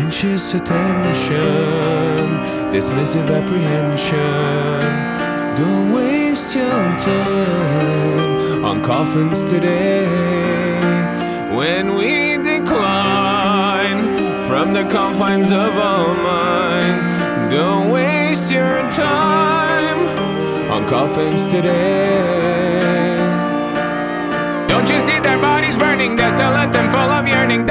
Anxious attention, dismissive apprehension. Don't waste your time on coffins today. When we decline from the confines of our mind, don't waste your time on coffins today. Don't you see their bodies burning, desolate and full of yearning,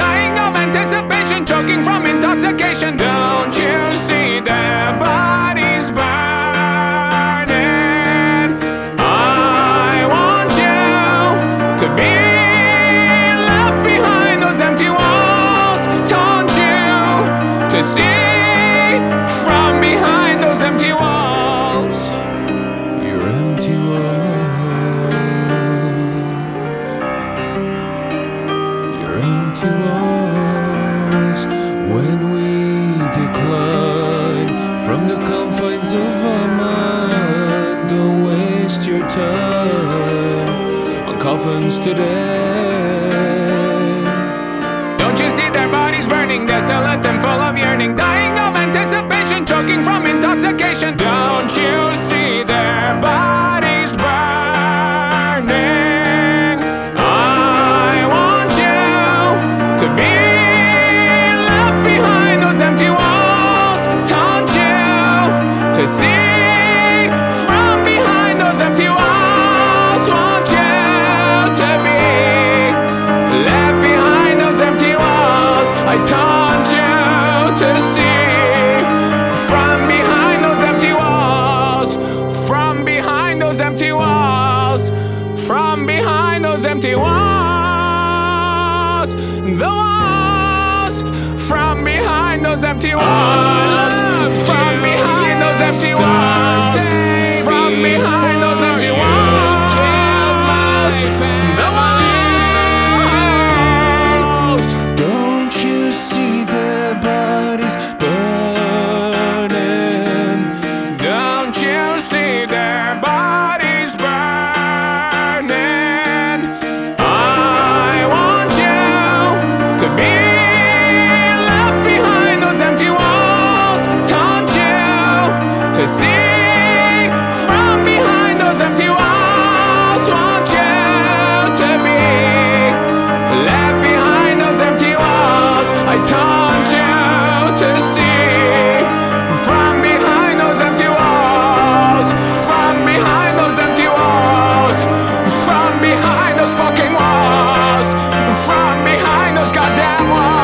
see from behind those empty walls? Your empty walls. Your empty walls. When we decline from the confines of our mind, don't waste your time on coffins today. See from behind those empty walls? You left behind those empty walls. I you to see from behind those empty walls, from behind those empty walls, from behind those empty walls, the walls, from behind those empty walls, walls, moi.